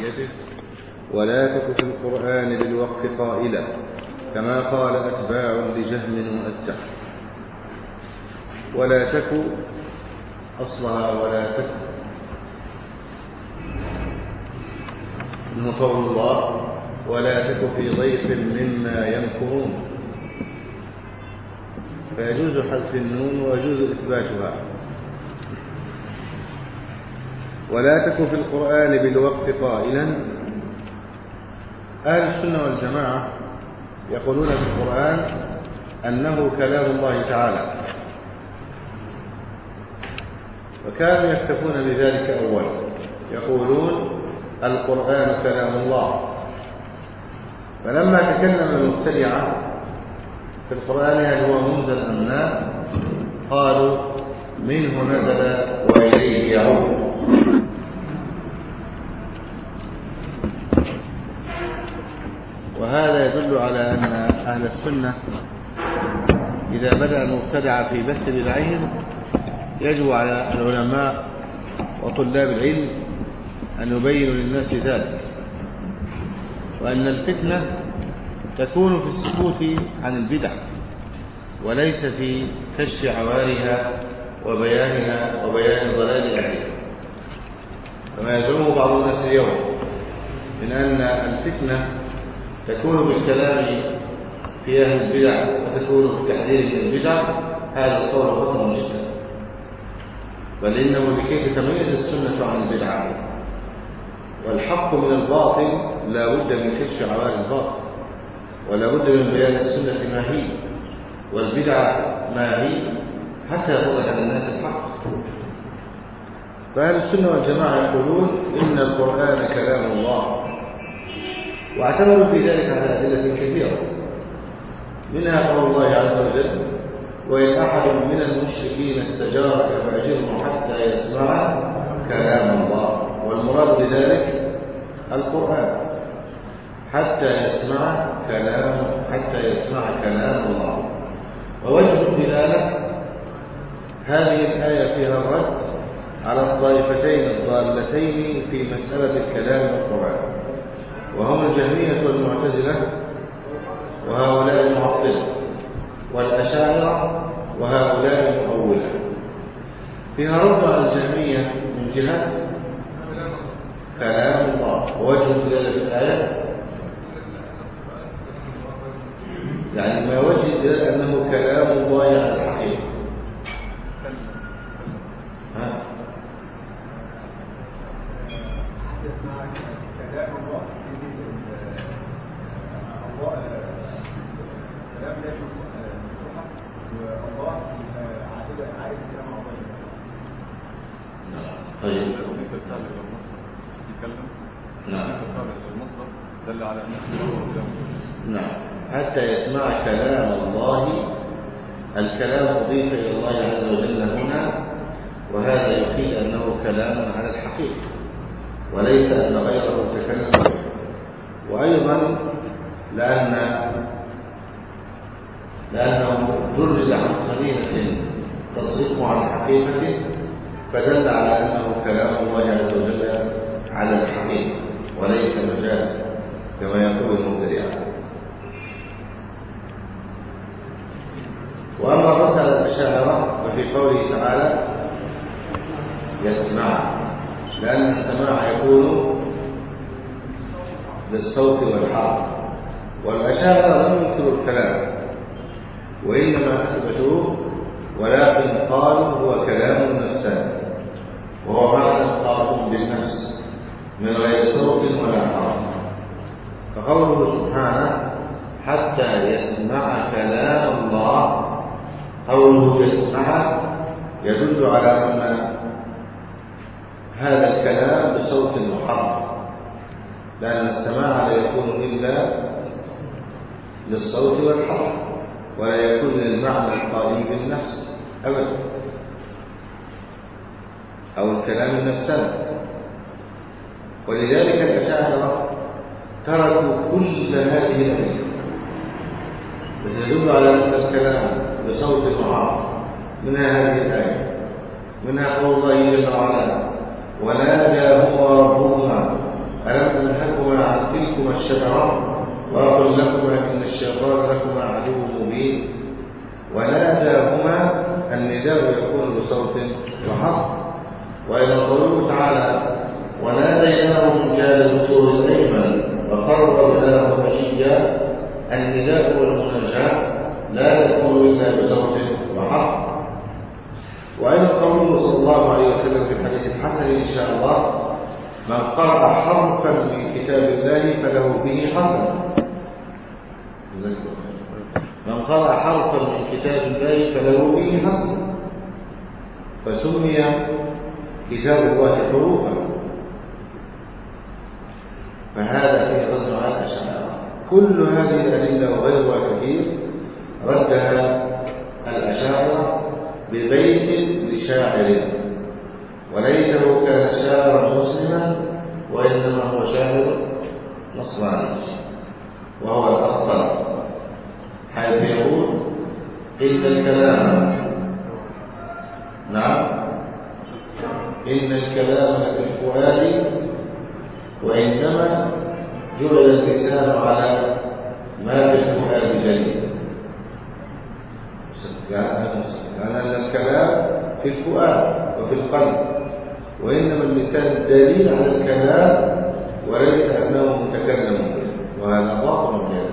بيده ولا تك في القرآن بالوقت قائلا كما قال أتباع لجهم مؤتع ولا تك أصلها ولا تك. قول الله ولا تك في ضيف مما يمكرون. فيجوز حذف النون ويجوز إثباتها. ولا تك في القرآن بالوقت قائلا. أهل السنة والجماعة يقولون في القرآن أنه كلام الله تعالى. وكانوا يكتفون بذلك أولا يقولون القرآن كلام الله. فلما تكلم المبتدعة في القرآن هل هو منزل أم لا؟ قالوا منه نزل وإليه يعود وهذا يدل على أن أهل السنة إذا بدأ المبتدع في بث بدعهم يجب على العلماء وطلاب العلم أن يبينوا للناس ذلك وأن الفتنة تكون في السكوت عن البدع وليس في كشف عوارها وبيانها وبيان ضلال أهلها. كما يزعم بعض الناس اليوم من أن الفتنة تكون بالكلام في أهل البدع وتكون بالتحذير من البدع هذا القول خطأ جدا. بل إنه لكي تتميز السنة عن البدعة. والحق من الباطل لا بد من كشف عوالي الباطل ولا بد من بيان السنة ما هي. والبدعة ما هي حتى يتضح للناس الحق. فأهل السنة والجماعة يقولون إن القرآن كلام الله. واعتمدوا في ذلك على أدلة كثيرة. منها قول الله عز وجل وإن أحد من المشركين استجارك فأجره حتى يسمع كلام الله. والمراد بذلك القرآن. حتى يسمع كلام حتى يسمع كلام الله. ووجه الدلالة هذه الآية فيها الرد على الطائفتين الضالتين في مسألة الكلام والقرآن. وهم الجهمية والمعتزلة وهؤلاء المعطلة والأشاعرة وهؤلاء المؤولة. فيها على الجهمية من جهة كلام الله. ووجه دلالة الآية؟ يعني ما وجه الدلالة أنه كلام الله على الحقيقة ها طيب نعم دل على انه نعم. حتى يسمع كلام الله الكلام أضيف إلى الله عز وجل هنا وهذا يفيد أنه كلام على الحقيقة وليس أن غيره تكلم. وأيضا لأن لأنه درج عن قرينة تصرفه عن حقيقته فدل على أنه كلام الله عز وجل على الحقيقة وليس مجاز كما يقول المبتدعة وأما الأشاعرة ففي قوله تعالى يسمع. لأن السماع يكون للصوت والحرف. والأشاعرة لم ينكروا الكلام. وإنما أثبتوه ولكن قالوا هو كلام نفساني وهو معنى قائم بالنفس من غير صوت ولا حرف. فقوله سبحانه حتى يسمع كلام الله قوله يسمع يدل على أن هذا الكلام بصوت محرف لأن السماع لا يكون إلا للصوت والحرف ولا يكون للمعنى القائم بالنفس أبدا أو الكلام النفساني ولذلك الأشاعرة تركوا كل هذه الأشياء يدل على أن الكلام بصوت معارض منها هذه الآية؟ منها قول الله جل وعلا وناداهما ربهما ألم الشجرة؟ وأقول لكما إن الشيطان لكما عدو مبين. وناداهما النداء يكون بصوت وحظ وإلى قوله تعالى وناديناه من جانب الطور الأيمن وقرب له نجيا النداء والمناجاة. لا يكون إلا بصوت وحظ وأيضا قوله صلى الله عليه وسلم في الحديث الحسن إن شاء الله من قرأ حرفا من كتاب الله فله به حسن من قرأ حرفا من كتاب الله فله به حسن فسمي كتاب الله حروفا. فهذا فيه رد على كل هذه الأدلة وغيرها كثير. ردها الأشاعرة ببيت لشاعر. وليته كان شاعرا مسلما وإنما هو شاعر نصراني. وهو الأخطر. حيث يقول إن الكلام نعم. إن الكلام في الفؤاد وإنما جعل اللسان على ما في الفؤاد جليل لأن الكلام في الفؤاد وفي القلب وإنما اللسان دليل على الكلام وليس أنه متكلم به وهذا باطل من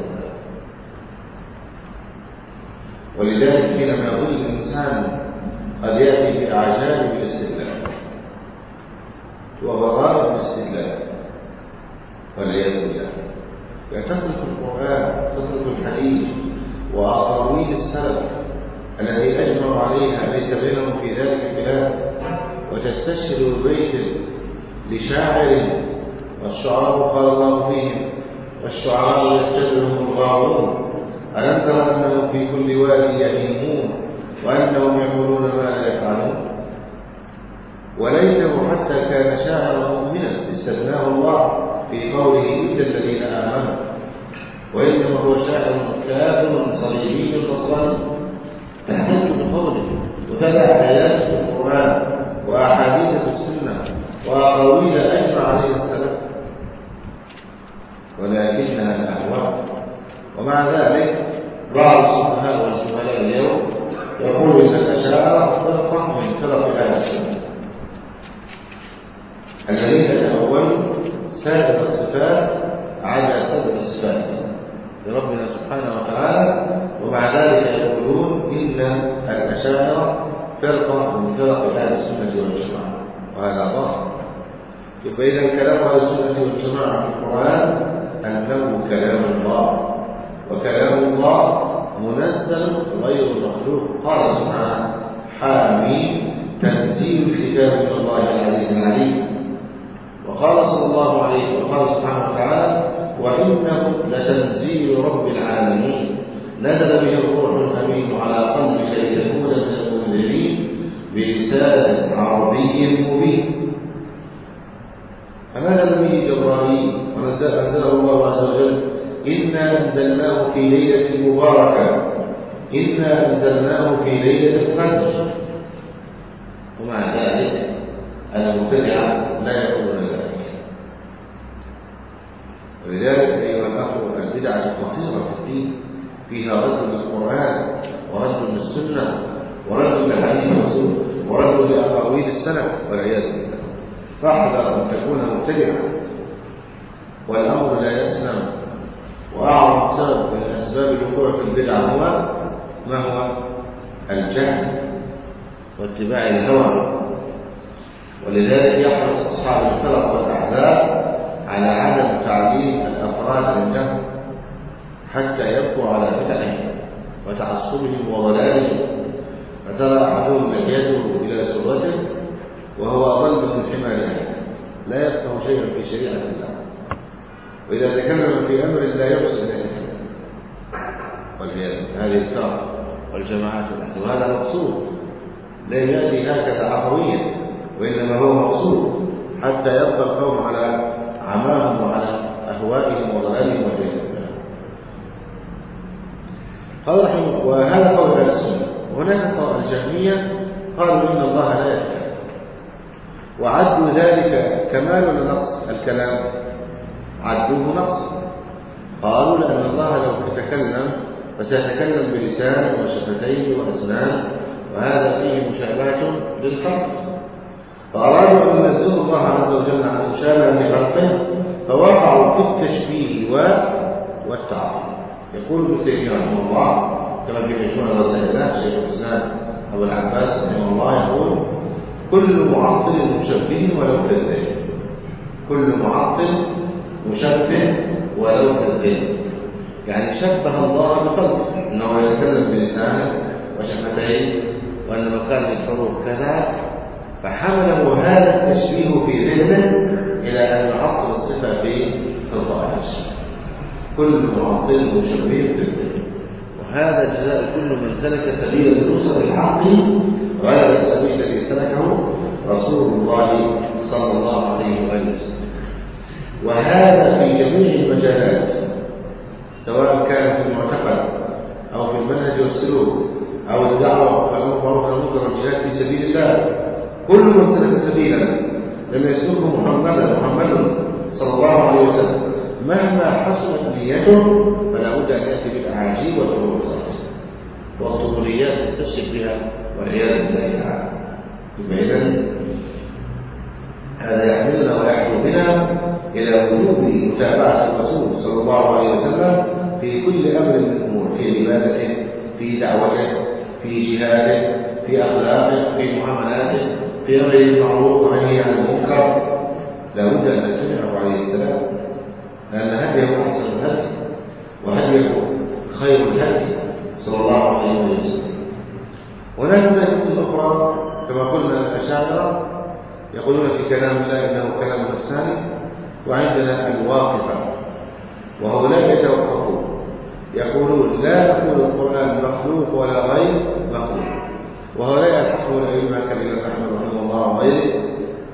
ولذلك حينما يقول الإنسان قد يأتي بأعجاب الاستدلال وغرائب الاستدلال والعياذ بالله يتصف القرآن تصف الحديث وأقاويل السلف الذي أجمعوا عليها ليس بينهم في ذلك خلاف وتستشهد بيت لشاعر والشعراء قال الله فيهم والشعراء يستجرهم الغاوون ألم تر أنهم في كل وادي يهيمون وأنهم يقولون ما لا يفعلون وليته حتى كان شاعرا مؤمنا استثناه الله في قوله إلا الذين آمنوا وإنما هو شاعر كافر صليبي بصري تحتج بقوله وتبع آيات في القرآن وأحاديث في السنة وأقاويل أجمع عليه السلف ولكنها الأهواء ومع ذلك بعض السفهاء والجهلاء اليوم يقول إن الأشاعرة فرقة من فرق أهل السنة الذين تأولوا سائر الصفات على سائر الصفات لربنا سبحانه وتعالى ومع ذلك يقولون إن الأشاعرة فرقة من فرق أهل السنة والجماعة وهذا ظاهر. يبقى إذا كلام أهل السنة والجماعة في القرآن أنه كلام الله وكلام الله منزل غير مخلوق. قال سبحانه حامين تنزيل كتاب من الله العزيز العليم. وقال سبحانه وتعالى وإنه لتنزيل رب العالمين. نزل به الروح الأمين على قلبك لتكون من المنذرين بلسان عربي مبين. فنزل به جبرائيل ونزله الله عز وجل إنا أنزلناه في ليلة مباركة. إنا أنزلناه في ليلة القدر. ومع ذلك المبتدعة لا يقولون ذلك ولذلك أيها البدعة خطيرة في الدين فيها رد للقرآن ورد للسنة ورد لحديث الرسول ورد لأقاويل السلف والعياذ بالله. فاحذر أن تكون مبتدعا. والأمر لا يسلم. وأعظم سبب من أسباب الوقوع في البدع هو ما هو؟ الجهل واتباع الهوى. ولذلك يحرص أصحاب الفرق والأحزاب على عدم تعليم الأفراد الجهل حتى يبقوا على بدعهم وتعصبهم وضلالهم. فترى أحدهم يده إلى سرته وهو أضل من حمار لا يفقه شيئا في شريعة الله. وإذا تكلم في أمر لا يقصد الإسلام. والعياذ هذه الفرق والجماعات وهذا مقصود. لا يأتي هكذا عفويا وإنما هو مقصود. حتى يبقى القوم على عماهم وعلى أهوائهم وضلالهم والعياذ قال رحمه وهذا قول أهل السنة هناك قول الجهمية قالوا إن الله لا يتكلم وعدوا ذلك كمال ولا نقص الكلام. عدوه نقص. قالوا لأن الله لو تكلم فسيتكلم بلسان وشفتين وأسنان وهذا فيه مشابهة للخلق. فأرادوا أن ينزلوا الله عز وجل عن مشابهة لخلقه فوقعوا في التشبيه والتعظيم يقول تيمية رحمه الله كما في مجموعة الرسائل شيخ الإسلام أبو العباس رحمه الله يقول كل معطل مشبه ولو كذب كل معطل مشبه ولو كذب يعني شبه الله بخلقه إنه يتكلم بلسانه وشفتيه وان مكان الحروف كذا فحمله هذا التشبيه في ذهنه إلى أن يعطل الصفة في خلق كل معطل مشبه بالذهن وهذا جزاء كل من سلك سبيل النصر الحق غير السبيل الذي سلكه رسول الله صلى الله عليه وسلم. وهذا في جميع المجالات سواء كان في المعتقد أو في المنهج والسلوك أو الدعوة والامر والمنكر والجهاد في سبيل الله. كل من سلك سبيلا لم يسلكه محمدا محمد صلى الله عليه وسلم. مهما حسنت نيته فلا بد أن يأتي بالأعاجيب والفروضات والطفوليات تستشرف بها والعياذ بالله تعالى. اذا هذا يحملنا ويحمل بنا إلى وجوب متابعة الرسول صلى الله عليه وسلم في كل أمر من الأمور في عبادته في دعوته في جهاده في أخلاقه في معاملاته في أمر المعروف ونهي عن المنكر. لا بد أن نتبعه عليه السلام. لأن هديه أحسن الهدي وهديه خير الهدي صلى الله عليه وسلم. هناك من أخرى كما قلنا الأشاعرة يقولون في كلام الله إنه كلام الثاني وعندنا الواقفه وهؤلاء يتوقفون يقولون لا نقول القرآن مخلوق ولا غير مخلوق. وهؤلاء يلحقون الائمه كالامام أحمد رحمه الله وغيره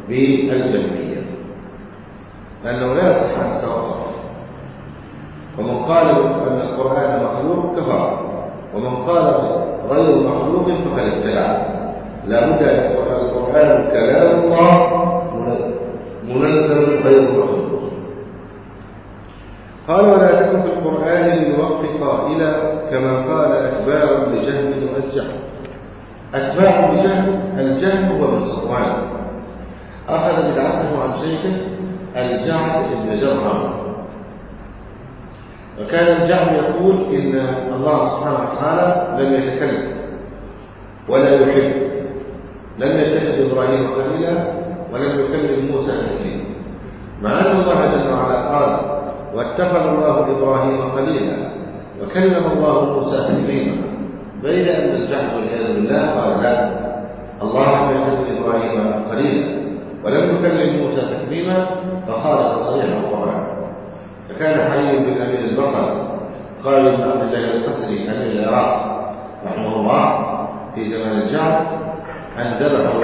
بالجمعيه لأنه لا يصح يتوقف. ومن قال أن القرآن مخلوق كفر. ومن قال غير مخلوق فقد ابتدع لا بد أن يكون القرآن كلام الله منزل غير مخلوق. قال ولا تكن في القرآن للوقت قائلا كما قال أتباع لجهم والجهم أتباع لجهم الجهم هو من صفوان. أخذ بدعته عن شيخه الجعد بن جرهم وكان الجعد يقول إن الله سبحانه وتعالى لم يتكلم ولا يحب لم يتخذ إبراهيم خليلا ولم يكلم موسى تكليما. مع أن الله جل وعلا قال واتخذ الله إبراهيم خليلا وكلم الله موسى تكليما. بين أن الجهل والعياذ بالله قال لا الله لم يتخذ إبراهيم خليلا ولم يكلم موسى تكليما فخالف صريح القرآن. فكان حي بالامير البقر قال ابن عبد الله القسري امير العراق؟ رحمه الله في زمان الجعد أن ذبحوا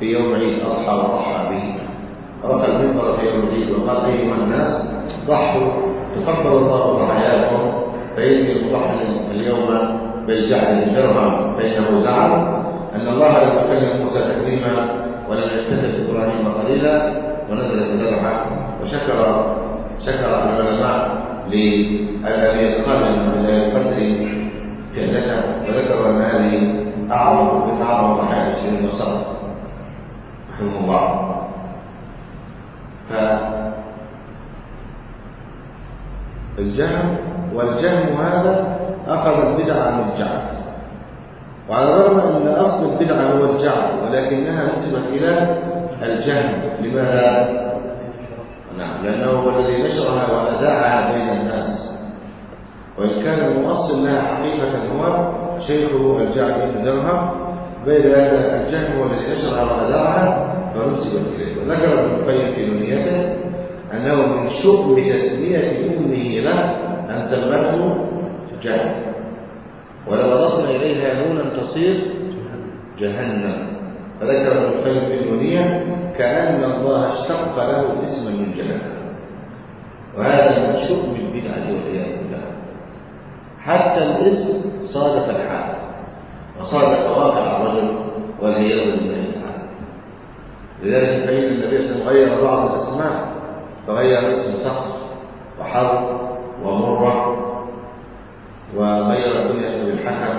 في يوم عيد أضحى وضحى به. رفع المنبر في يوم العيد وقال أيها الناس ضحوا تقبل الله ضحاياكم فإني مضحي اليوم بالجعل درهم فإنه زعم أن الله لم يكلم موسى تكريما ولم يتخذ إبراهيم قليلا ونزلت الذبحة وشكر شكر العلماء للأمير خالد بن القسري فعلته وذكر أن هذه أعظم من أعظم ضحايا المسلمين وصدق رحمه الله. فالجهم والجهم هذا أخذ البدعة عن الجعل وعلى الرغم أن أصل البدعة هو الجعل ولكنها نسبت إلى الجهم. لماذا؟ نعم لأنه هو الذي نشرها وأذاعها بين الناس. وإن كان المؤصل لها حقيقة هو شيخه الجعد بن درهم بين هذا الجهم هو الذي نشرها وأذاعها فنسبت إليه. وذكر ابن القيم في نونيته أنه من شؤم تسمية أمه له أن سمته جهل ولو أضفنا إليها نونا تصير جهنم. فذكر ابن القيم في النونية كأن الله اشتق له اسما من جهنم وهذا من شؤم البدعة والعياذ بالله. حتى الاسم صادف الحال وصادف واقع الرجل والعياذ بالله تعالى. لذلك فإن النبي صلى الله عليه وسلم غير بعض الأسماء فغير اسم سقف وحرب ومرة وغير كنية بالحكم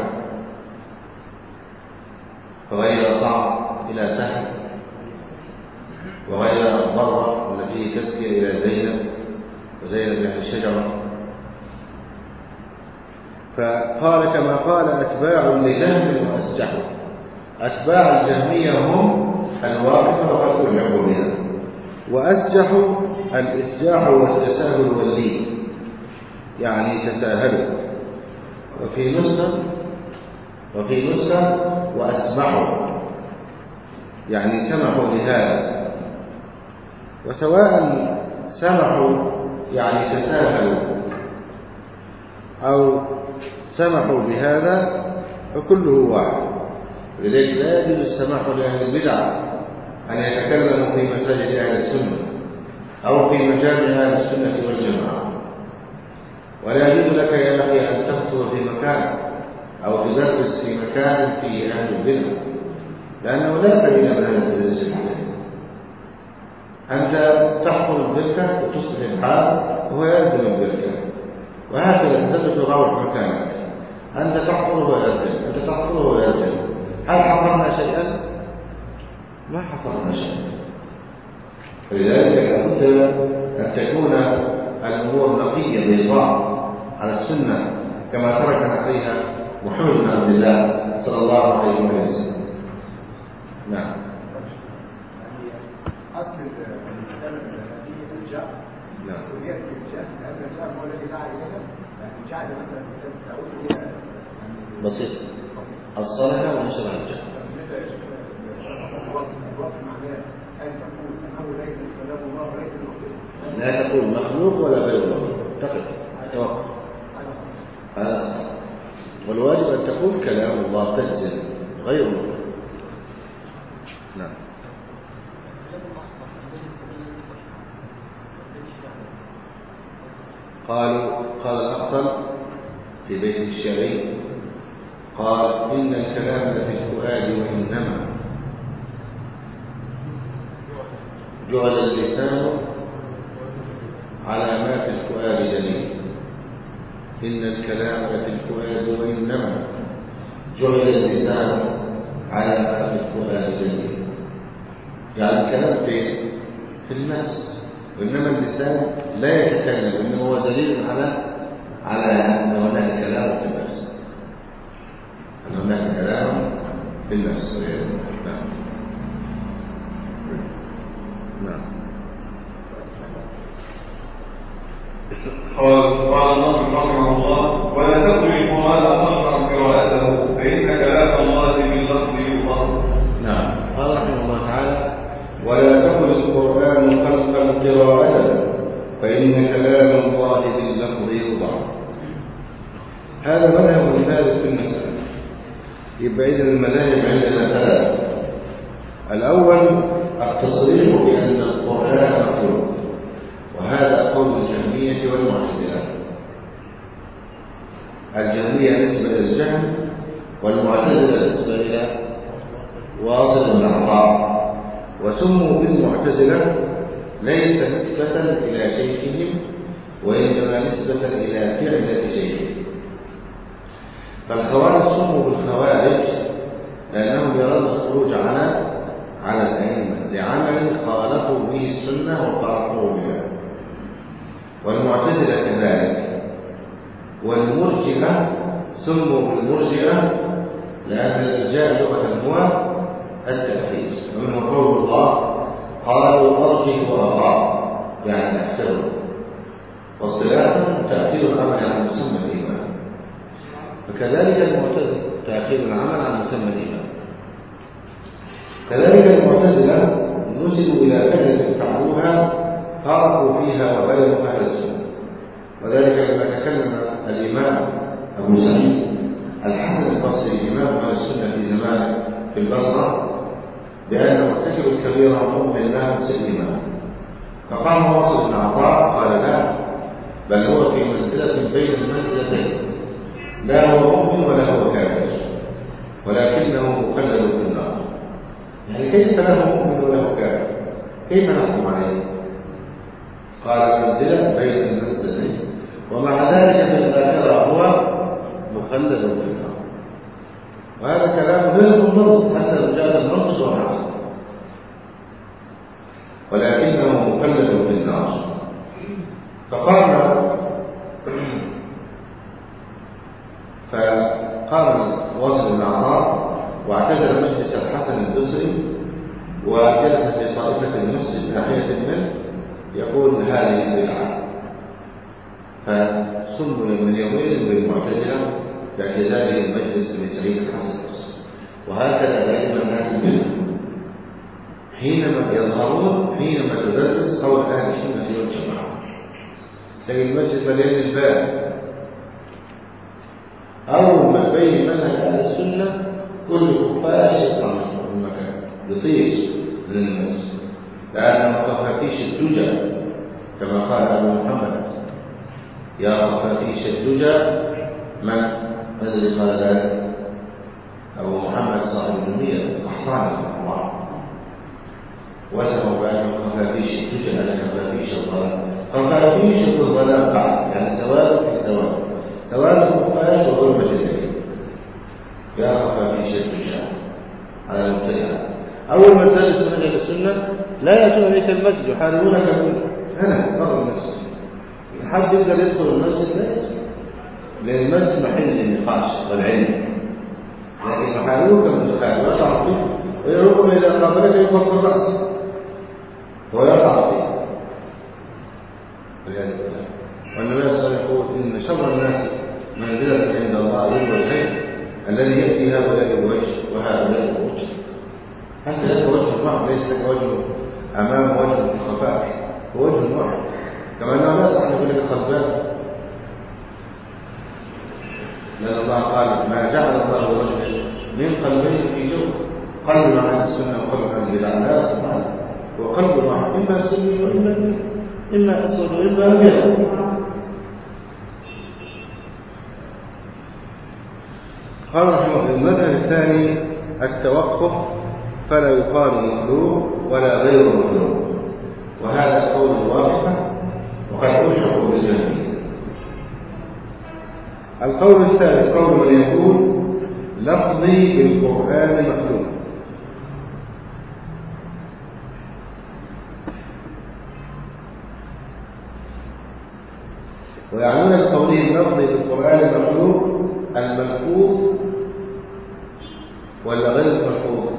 فغير صعب إلى سهل. وغير الضرة التي تزكي إلى زينب وزينب يعني الشجرة فقال كما قال أتباع لجهم وأسجح أتباع الجهمية هم الواقفة وقد ألحقوا بها وأسجح الإسجاح والتساهل واللين يعني تساهلوا. وفي نسخة وفي نسخة وأسمعوا. يعني سمحوا لهذا. وسواء سمحوا يعني تساهلوا أو سمحوا بهذا فكله واحد. ولذلك لا يجوز السماح لأهل البدع أن يتكلموا في مساجد أهل السنة أو في مجال أهل السنة والجماعة. ولا يجوز لك يا أخي أن تخطب في مكان أو تدرس في مكان فيه أهل البدع. لأنه لا دليل من هذا التدريس أنت تحفر البركة وتصلح الحال وهو ينزل البركة. وهكذا أنت تروح مكانك أنت تحفر وهو ينزل أنت تحفر وهو ينزل هل حفرنا شيئا؟ ما حفرنا شيئا. فلذلك لابد أن تكون الأمور نقية بيضاء على السنة كما ترك عليها محمد بن عبد الله صلى الله عليه وسلم. نعم. نعم بسيط. الصلاة ونشر الجهل. لا تقول مخلوق ولا غير مخلوق. توقف. هذا والواجب أن تقول كلام الله تجزم غير مخلوق. نعم. قالوا قال الأخطل في بيت الشعري قال إن الكلام لفي الفؤاد وإنما جعل اللسان على ما في دليل إن الكلام لفي الفؤاد وإنما جعل اللسان على ما في دليل يعني الكلام فين؟ في النفس وإنما اللسان لا يتكلم إنما هو دليل على على أن هناك كلام في النفس أن هناك كلام في النفس نعم. نعم قال قال الناصر رحمه الله ولا تقل القرآن أصلا قراءته فإن كلام الله باللفظ يفضل نعم قال رحمه الله تعالى ولا تقل القرآن خلقا قراءة فإن كلام الله باللفظ يوضع هذا مذهب لماذا في المسألة يبقى إذا المذاهب عندنا ثلاث الأول التصريح بأن القرآن مخلوق وهذا قول الجهمية والمعتزلة. الجهمية نسبة إلى الجهم والمعتزلة نسبة إلى واصل بن وسموا بالمعتزلة ليس نسبة إلى شيخهم وإنما نسبة إلى فعلة شيخهم. فالخوارج سموا بالخوارج لأنهم يرون الخروج على على الأئمة لعمل خالفوا به السنة وخالفوا بها. والمعتزلة كذلك. والمرجئة سموا بالمرجئة لأن الإرجاء لغة هو التأكيد ومنه قول الله؟ قالوا أرجه وأطاع يعني احتروا واصطلاحا تأثير العمل على مسمى الإيمان فكذلك المعتزلة تأخير العمل عن مسمى الإيمان. كذلك المعتزلة نسبوا إلى فعلة فعلوها خالفوا فيها وبلغوا أهل السنة. وذلك لما تكلم الإمام أبو سعيد الحسن البصري إمام أهل السنة في زمانه في البصرة بأن مرتكب الكبيرة مؤمن لا نفس الإيمان. فقام واصل بن عطاء قال لا بل هو في منزلة بين المنزلتين لا هو مؤمن ولا هو كافر ولكنه مخلد في النار. يعني كيف له مؤمن وله كافر؟ كيف نحكم عليه؟ قال منزلة بين المنزلتين ومع خلدوا في النار. وهذا كلام غير منضبط حتى لو جاء المنطق والعقل ولكنه مخلد في النار. فقال فقام واصل بن عطاء واعتزل مجلس الحسن البصري وجلس في طائفة المسجد ناحية منه يقول هذه بدعة فسموا من يومين بالمعتزلة باعتزاله المجلس لسعيد الحسن وهكذا دائما الناس منه حينما يظهرون حينما تدرس قول أهل السنة والجماعه تجد المسجد مليان الباب اول ما تبين منهج أهل السنة كل خفاش يطلع من المكان يطيش من المسجد لأنه خفافيش الدجى كما قال ابو محمد يا خفافيش الدجى من الذي قال ذلك ابو محمد القحطاني رحمه الله. بأنه خفافيش الدجى على خفافيش الظلام خفافيش الظلام بعد يعني سواد في سواد سواد الخفاش وظلمة الليل يا خفافيش الدجى على المبتدئة أول ما تدرس منهج السنة لا يأتون إليك المسجد يحاربونك هنا بره المسجد حد يقدر يدخل المسجد؟ لا يدخل لأن المسجد محل النقاش والعلم. لكن من الدخان ويقع فيه ويركم إذا قابلك يخف الرأس ويقع فيه والعياذ بالله والنبي صلى الله عليه وسلم يقول إن شر الناس منزلة عند الله ذو الخير الذي يأتي هؤلاء بوجه وهؤلاء بوجه أنت لك وجه معه ليس وجه أمام وجه هو وجه واحد كما أنه لا يصح أن يكون لك خلفان لأن الله قال ما جعل الله رجل من قلبين في جوف. قلب عن السنة وقلب عن البدع لا سبحانه وقلب واحد إما سني وإما إما أسود وإما أبيض. قال رحمه الله المذهب الثاني التوقف فلا يقال مخلوق ولا غير مخلوق. وهذا قول واضح وقد أشرحوا بالجميع. القول الثالث قول من يقول لفظي بالقرآن مخلوق. ويعنون القولين لفظي بالقرآن مخلوق الملفوظ ولا غير الملفوظ؟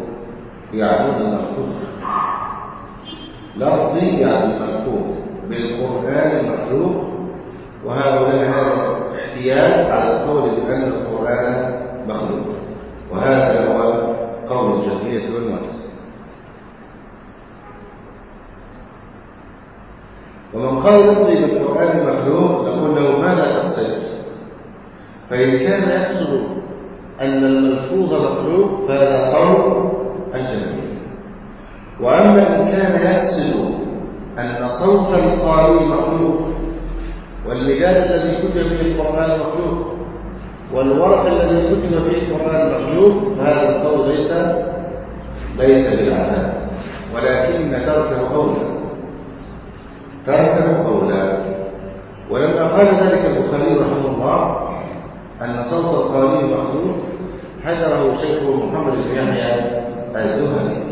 يعنون الملفوظ. لفظي يعني الملفوظ بالقرآن مخلوق. وهؤلاء هذا احتياج على القول بأن القرآن مخلوق. وهذا هو قول الجمعية والمعتزلة ومن قال لفظي بالقرآن مخلوق نقول له ماذا تقصد فإن كان يقصد أن الملفوظ مخلوق فهذا قول الجمعية وأما إن كان يقصد أن صوت القارئ مخلوق والمجال الذي كتب فيه القرآن مخلوق والورق الذي كتب فيه القرآن مخلوق فهذا القول ليس ليس بالعذاب ولكن تركه أولى تركه أولى ولما قال ذلك البخاري رحمه الله أن صوت القارئ مخلوق حذره شيخه محمد بن يحيى الزهري.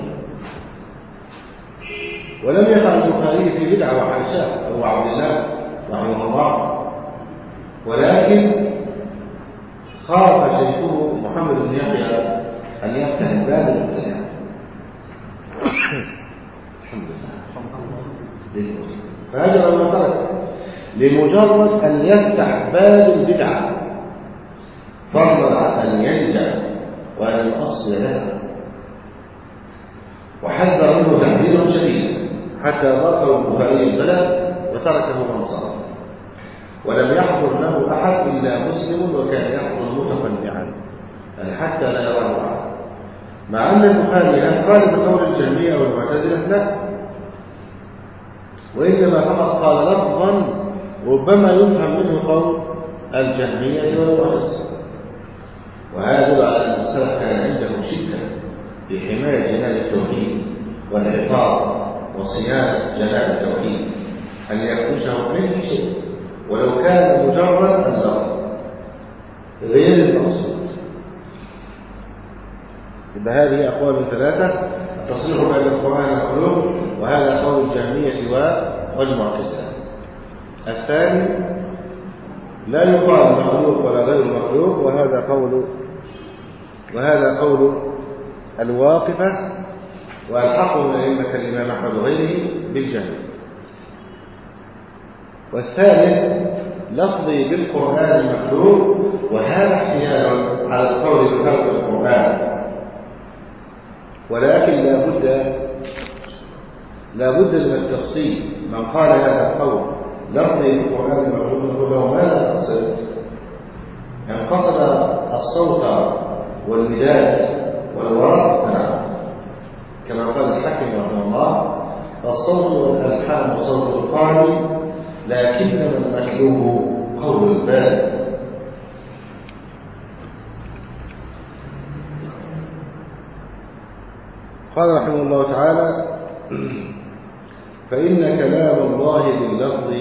ولم يقع البخاري في بدعة وحاشاة أبو عبد الله. رحمه الله. ولكن خاف شيخه محمد بن يحيى أن يفتح باب المبتدع الحمد لله فهجر ما ترك لمجرد أن يفتح باب البدعة. فضلا أن ينجح وأن يؤصل لها وحذر منه تحذيرا شديدا حتى ضاقه البخاري البلد وتركه منصرا ولم يحضر له أحد إلا مسلم وكان يحضر متقنعا حتى لا يراه أحد مع أن البخاري قال بقول الجهمية والمعتزلة لا. وإنما فقط قال لفظا ربما يفهم منه قول الجهمية والمعتزلة وهذا على السلف كان عنده شدة في حماية جنان التوحيد والحفاظ وصيانة جنان التوحيد أن يخرجه أي شيء. ولو كان مجرد اللفظ غير المقصود. يبقى هذه أقوال ثلاثة. التصريح بأن القرآن مخلوق وهذا قول الجهمية والمعتزلة الثاني لا يقال مخلوق ولا غير مخلوق وهذا قول وهذا قول الواقفة والحق من أئمة الإمام أحمد وغيره بالجهل والثالث لفظي بالقرآن المخلوق وهذا احتيال على القول بخلق القرآن. ولكن لا بد لا بد من التفصيل. من قال هذا القول لفظي بالقرآن المخلوق نقول له ماذا تقصد؟ يعني قصد الصوت والمداد والورق. نعم. كما قال الحكم رحمه الله الصوت والألحان وصوت القارئ لكنما المكلوب قول البال قال رحمه الله تعالى فإن كلام الله باللفظ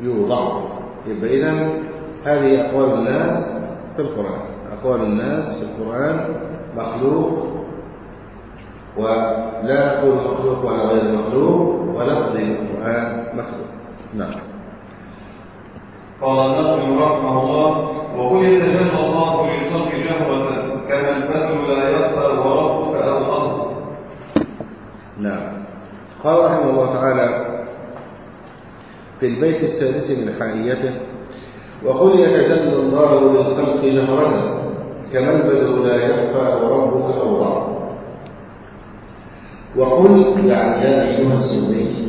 يوضع يبقى إذن هذه أقوال الناس في القرآن. أقوال الناس في القرآن مخلوق ولا نقول مخلوق ولا غير مخلوق ولفظ القرآن مخلوق. نعم. قال النبي رحمه الله وقل يتجلى الله للخلق جهرة كما البدر لا يخفى وربك الأرض نعم. قال رحمه الله تعالى في البيت السادس من حائيته وقل يتجلى الله للخلق جهرة كما البدر لا يخفى وربك أوضح وقل يعني يا أيها السني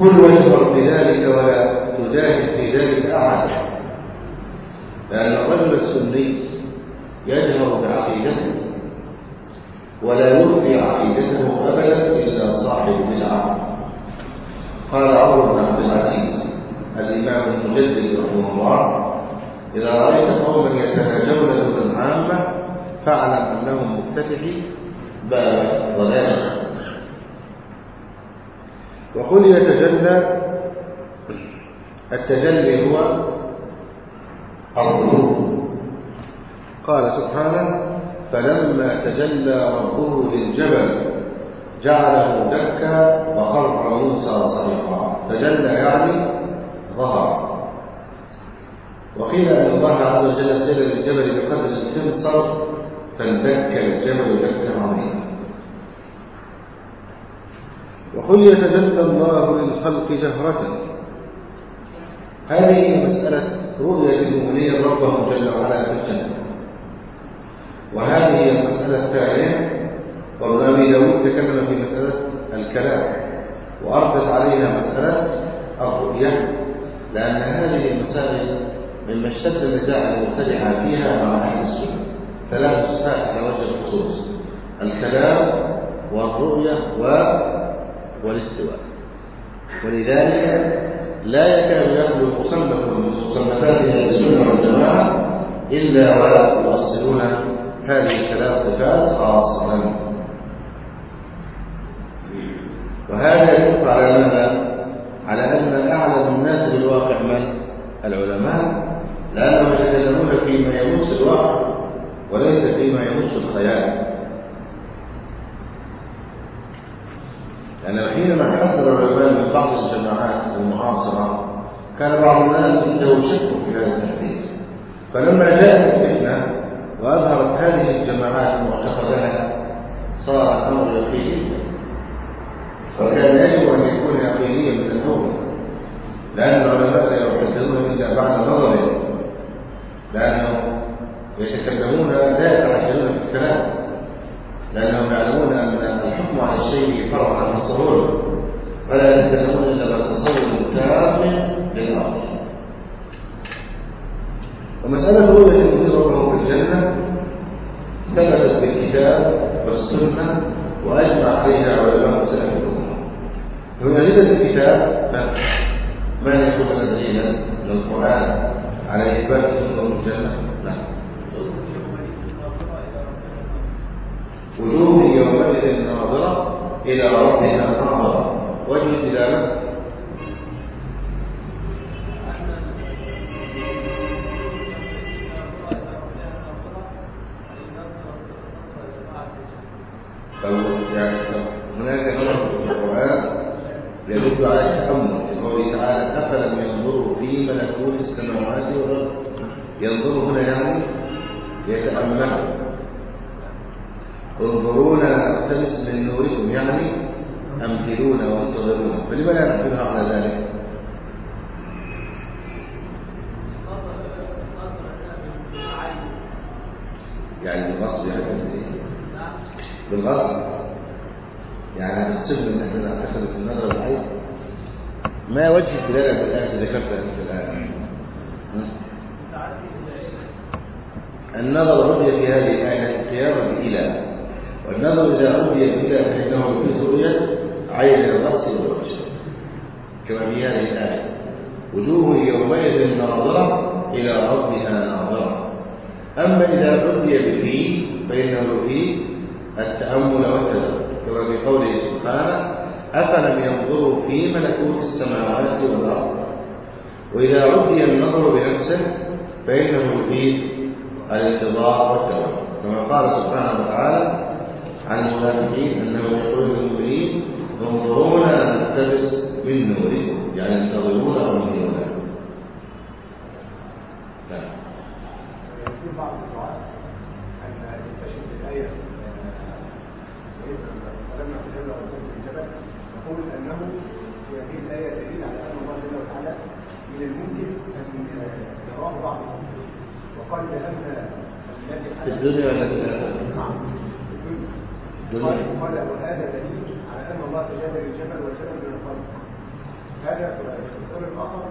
قل واجبر بذلك ولا تجاهد في ذلك أحد. لأن الرجل السني يجهر بعقيدته ولا يخفي عقيدته أبدا إلا صاحب بدعة. قال عمر بن عبد العزيز الإمام المجدد رحمه الله إذا رأيت قوما يتهاجون دون العامة فاعلم أنهم مفتتحي باب ضلال وقل يتجلى التجلي هو الظهور قال سبحانه فلما تجلى ربه للجبل جعله دكا وخر موسى صريقا تجلى يعني ظهر. وقيل أن الله عز وجل سير للجبل بقدر الخنصر فاندك الجبل دكا عظيما. وقل يتجلى الله للخلق جهرة. هذه مسألة رؤية المؤمنين ربهم جل وعلا في الجنة. وهذه المسألة الثانية وابن أبي داود تكلم في مسألة الكلام. وأردت عليها مسألة الرؤية. لأن هذه المسائل مما اشتد النزاع المبتدعة فيها مع أهل السنة. ثلاث صفات على وجه الخصوص. الكلام والرؤية و... والاستواء. ولذلك لا يكاد يخلو مصنف من مصنفات أهل السنة والجماعة إلا ويؤصلون هذه الثلاث صفات خاصة. وهذا يدل على ماذا؟ على أن أعلم الناس بالواقع من العلماء. لأنهم يتكلمون فيما يمس الواقع وليس فيما يمس الخيال. لأن حينما حذر العلماء من بعض الجماعات المعاصرة كان بعض الناس شك في هذا التحديث فلما جاءت الفتنة وأظهرت هذه الجماعات معتقدها صار الأمر يقيني وكان يجب أن يكون يقينيا من الأول لأن العلماء لا يحدثون إلا بعد نظر لأنهم يتكلمون لا يتعجلون في الكلام لأنهم يعلمون أن الحكم على الشيء فرع عن التصور فلا يتكلمون إلا بالتصور التام للأمر ومسألة رؤية المدير ربه في الجنة ثبتت بالكتاب والسنة وأجمع عليها علماء سلف الأمة. ونجد الكتاب ما يكون دليلا من القرآن على إثبات الجنة نعم وجوه يومئذ ناظرة إلى ربها ناظرة. وجه الدلالة؟ ما وجه الدلالة اللي ذكرتها في الآية؟ النظر رؤية في هذه الآية القيامة إلى والنظر إذا رؤية إلى فإنه يجوز رؤية عين الرأس والوجه. كما في هذه الآية. وجوه يومئذ ناظرة إلى ربها ناظرة. أما إذا رؤي به فإنه فيه التأمل والتدبر. كما في قوله سبحانه أفلم ينظروا في ملكوت السماوات والأرض؟ وإذا رؤي النظر بنفسه فإنه يفيد الانتظار والتوكل كما قال سبحانه وتعالى عن المنافقين أنه يقول للمؤمنين انظرونا نقتبس من نوركم يعني انتظرونا وانظرونا نعم في بعض الدعاء أن يكتشف الآية ولما تجلى ربهم في الجبل نقول أنه في هذه الآية دليل على أن الله جل وعلا من الممكن أن يراه بعض وقال لأن الذي في الدنيا ولا في الآخرة؟ نعم الدنيا. قال وهذا دليل على أن الله تجلى للجبل والجبل من القلب هذا في الدور الآخر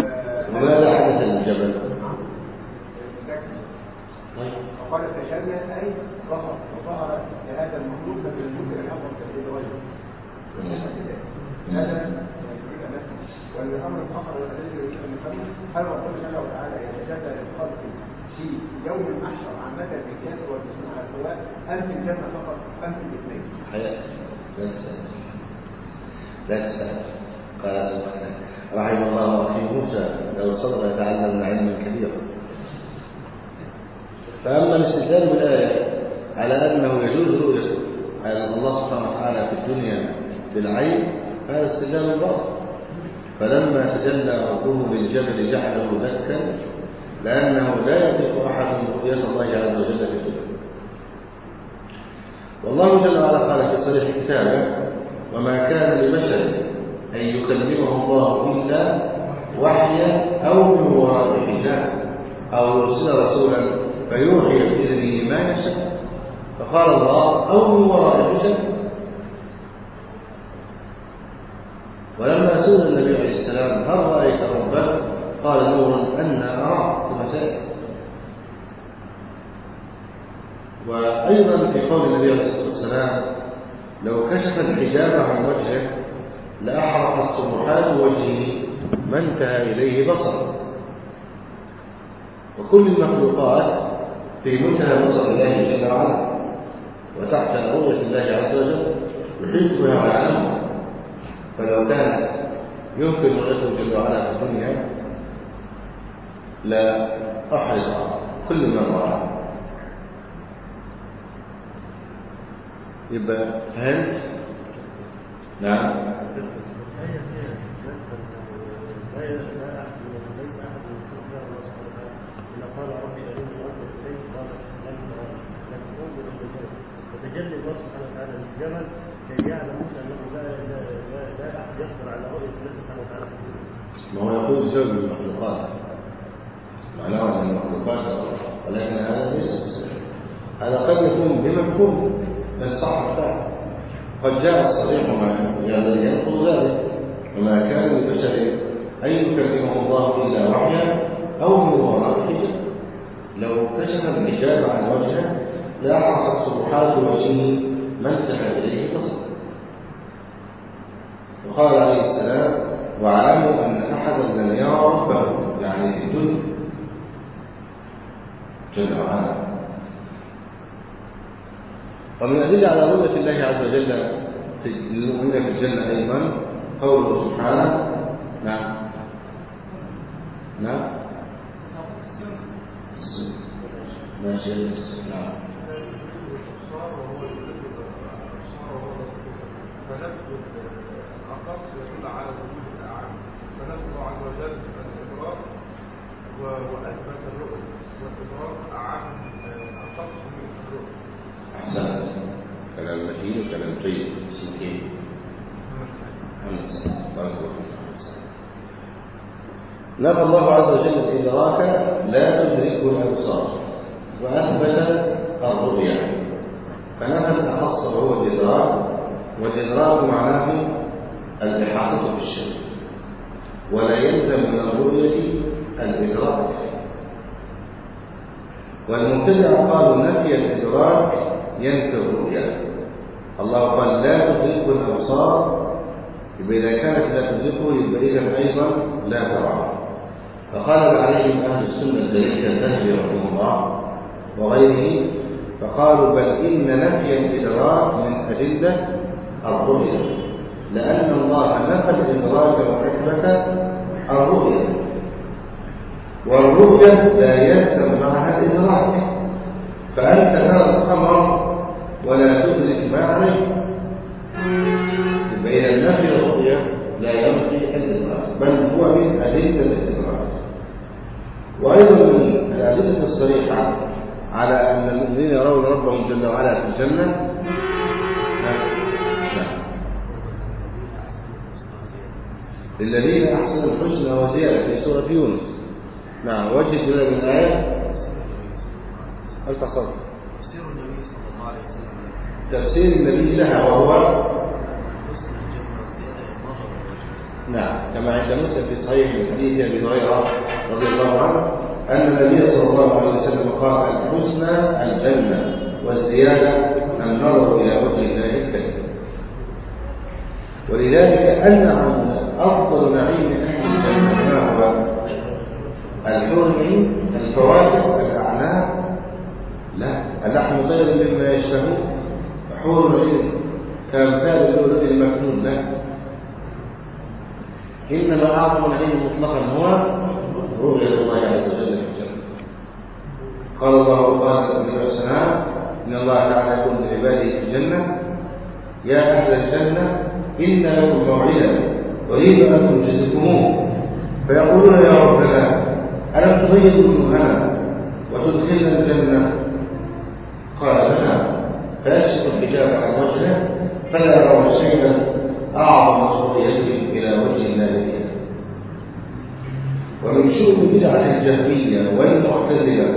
آه، وماذا حدث للجبل؟ نعم طيب وقال تجلى أي ظهر وظهر لهذا المخلوق من الممكن أن يظهر تجلى غيره والأمر الآخر الذي يريد أن نفهمه هل ربنا وعلا يتجلى للخلق في يوم المحشر في الجنة والجسم على السواء أم في الجنة فقط أم في الاثنين؟ لا تسأل قال رحم الله أخي موسى لو صبر يتعلم علما كبيرا فأما الاستدلال بالآية على أنه يجوز رؤية الله سبحانه وتعالى في الدنيا بالعين هذا استدلال باطل. فلما تجلى ربه للجبل جعله دكا لأنه لا يطيق أحد رؤية الله عز وجل في الدنيا والله جل وعلا قال في صريح كتابه وما كان لبشر أن يكلمه الله إلا وحيا أو من وراء حجاب أو يرسل رسولا فيوحي بإذنه ما يشاء. فقال الله أو من وراء حجاب؟ ولما سئل النبي عليه السلام هل رأيت ربك؟ قال نور أن أراه كما سأل وأيضا في قول النبي عليه الصلاة والسلام لو كشف الحجاب عن وجهه لأحرقت صبحات وجهه ما انتهى إليه بصره وكل المخلوقات في منتهى بصر الله جل وعلا وتحت رؤية الله عز وجل يحيط بها ويعلمها فلو كان يمكن رؤيته جل وعلا في الدنيا لا أحرق كل ما رأى يبقى فهمت؟ نعم. فتجلي الله سبحانه ما هو يقول من المخلوقات. معناه أن المخلوقات ولكن هذا ليس. هذا قد يكون بمفهوم بل صح قد جاء الصريح ما الذي ينقض ذلك. وما كان لبشر أن يكلمه الله إلا وحيا أو من وراء حجاب لو كشف الحجاب عن وجهه لاحرقت صبحات وجهه ما انتهى إليه بصره وقال عليه السلام واعلموا أن احدا لم يرى ربه. يعني الدنيا جل وعلا ومن الأدلة على رؤية الله عز وجل في للمؤمنين في الجنة أيضا قوله سبحانه نعم. نعم. ماشي نعم دلالة الإدراك و- وأثبت الرؤية والإدراك عن آه، القصد من الرؤية أحسنت كلام متين وكلام طيب سنتين. نفى الله عز وجل الإدراك لا تدركه الأبصار. وأثبت الرؤيا. فنفى الأخص وهو الإدراك والإدراك معناه الإحاطة بالشيء ولا يلزم من الرؤية الإدراك والمبتدع قالوا نفي الإدراك ينفي الرؤيا. الله قال لا تدرك الأبصار. يبقى إذا كانت لا تدركه يبقى إذا أيضا لا تراه فقال عليهم أهل السنة الدليل الذهبي رحمه الله وغيره فقالوا بل إن نفي الإدراك من أدلة الرؤيا لأن الله نفى الإدراك وأثبت الرؤيا والرؤيا لا يلزم معها الإدراك. فأنت ترى القمر ولا تدرك ما عليه. يبقى إذا نفي الرؤيا لا ينفي الإدراك بل هو من أدلة الإدراك وأيضا من الأدلة الصريحة على أن المؤمنين يرون ربهم جل وعلا في الجنة نعم. للذين أحسنوا الحسنى وزيادة في سورة يونس. نعم وجه الدلالة من الآية تفسير النبي صلى الله عليه وسلم تفسير النبي لها وهو نعم كما عند مسلم في صحيح من حديث أبي هريرة رضي الله عنه أن النبي صلى الله عليه وسلم قال الحسنى الجنة والزيادة النظر إلى وجه الله الكريم. ولذلك انعم أفضل نعيم أهل الجنة ما هو؟ العين الفواكه الاعناب لا اللحم خير مما يشتهون. حور العين كامثال اللؤلؤ المكنون لا. إنما أعظم العلم مطلقا هو رؤية الله عز وجل في الجنة. قال الله النبي عليه السلام إن الله تعالى يقول لعباده في الجنة يا أهل الجنة إن لكم موعدا أريد أن تنجزكموه فيقولون يا ربنا ألم تغير وجوهنا وتدخلنا الجنة؟ قال بلى فيكشف الحجاب عن وجهه فلا يرون شيئا أعظم رؤيتهم إلى وجه الله. ومن شؤم بدعة الجهمية والمعتزلة